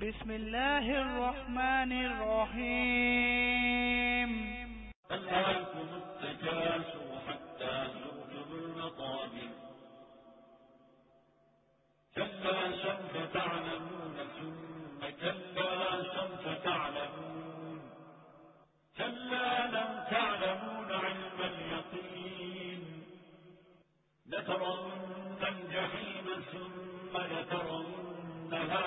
بسم الله الرحمن الرحيم ألهاكم التكاثر حتى زرتم المطابر كلا سوف تعلمون ثم كلا سوف تعلمون كلا لو تعلمون علم اليقين لترون الجحيم ثم لترونها